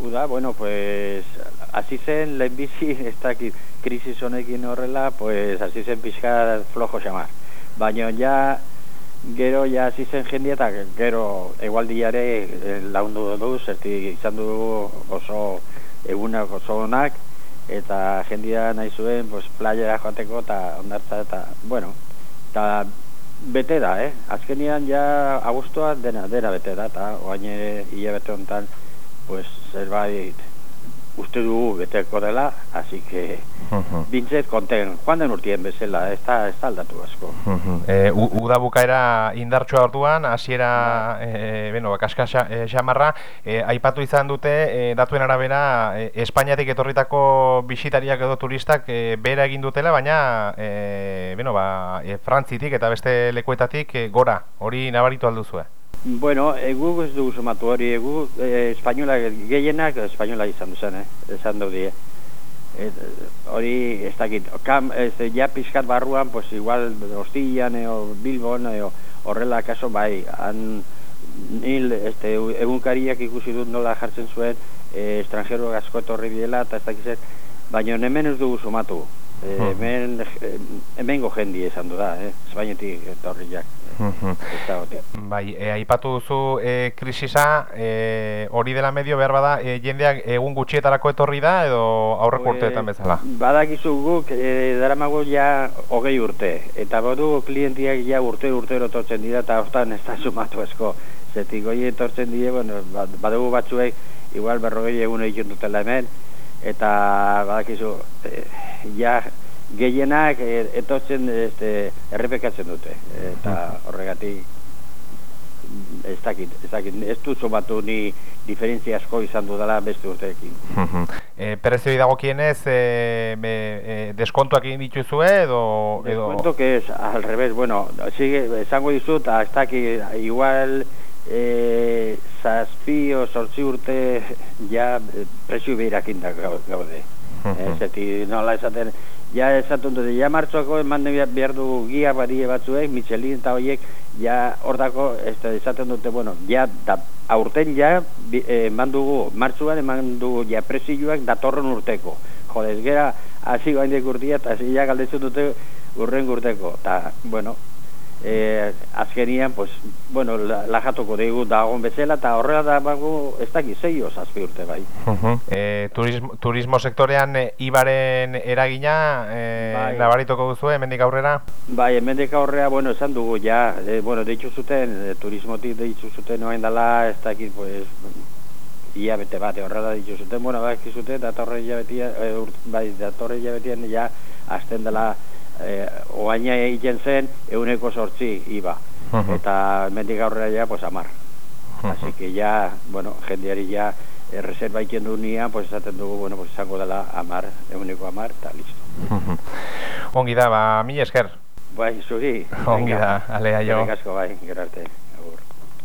Uda, bueno, pues, hasi zen lehenbizi, ez dakit, krisis honekin horrela, pues, hasi zen pixka flojo xamar. Baina, ja, gero, ja, hasi zen jendia, eta gero, egualdiare eh, laundu du, zerti izan du oso egunak oso onak, eta jendia nahi zuen, pues, playera joateko, eta ondartza, eta, bueno, eta bete da, eh? Azkenian ja agustua dena, dena bete da, eta oain hilabete honetan, pues, zerbait uste dugu beteko dela, así que bintzet konten, joan den urtien bezala, ez da, ez da aldatu asko. e, uda bukaera indartsua orduan, hasiera e, bueno, kaska xamarra, e, aipatu izan dute, e, datuen arabera, e, Espainiatik etorritako bisitariak edo turistak e, bera egin dutela, baina e, bueno, ba, e, Frantzitik eta beste lekuetatik e, gora, hori nabaritu alduzue. Bueno, egu ez dugu somatu hori, egu e, espainola gehienak espainola izan duzen, eh? esan dut die. hori, ez dakit, kam, ez, ja pixkat barruan, pues igual, Ostian, eo, Bilbon, eo, horrela kaso, bai, han, nil, este, egunkariak ikusi dut nola jartzen zuen, e, estrangero asko etorri biela, eta ez dakizet, baina hemen ez dugu somatu. E, hemen, hemen jendi esan du da, eh? Espainetik etorriak. Bai, e, aipatu duzu e, krisisa, e, hori dela medio behar bada, e, jendeak egun gutxietarako etorri da edo aurreko urteetan bezala? Badakizu guk, e, daramago ja hogei urte, eta bodu klientiak ja urte urte erotortzen dira, eta hortan ez da sumatu esko. Zetik goi etortzen dira, bueno, ba, badugu batzuek, igual berrogei egun egin dutela hemen, eta badakizu, e, ja gehienak e, etortzen este, errepekatzen dute. Eta horregatik ez dakit, ez dakit, ez du zomatu ni diferentzia asko izan dudala beste urteekin. e, Perezioi dago kienez, e, e, deskontuak egin dituzue edo... Deskontu que es, al revés, bueno, sigue, esango dizut, hasta que igual e, zazpi o sortzi urte ja presio behirakin da gaude. Uh -huh. Ez, nola esaten, ja esaten dute, ja martxoako eman behar du gia barie batzuek, Michelin eta horiek, ja hor ez esaten dute, bueno, ja da, aurten ja eman dugu, martxuan eman dugu ja presioak datorren urteko. Jode, ez gera, hasi gaindik urtia, eta hasi ja galdetzen dute urren urteko. Eta, bueno, eh, azkenian, pues, bueno, lajatuko dugu dagoen bezala, eta horrela da bago, ez daki zeio zazpi urte bai. Uh eh, turismo, turismo sektorean e, ibaren eragina e, bai. nabarituko duzu, emendik aurrera? Bai, emendik aurrera, bueno, esan dugu, ja, e, bueno, deitzu zuten, e, turismotik deitzu zuten noen dala, ez daki, pues, ia bete bate horrela ditu zuten, bueno, bai, zuten, datorre jabetia, e, bai, datorre jabetien, ja, azten dela, eh, oaina egiten zen euneko sortzi iba. Eta mendik aurrera ja, pues amar. Así que ya, bueno, jendeari ja eh, reserva iken du nia, pues esaten dugu, bueno, pues izango dela amar, euneko amar, eta listo. Ongi da, ba, mi esker. Bai, zuri. Ongi da, alea jo. Bai, gero arte.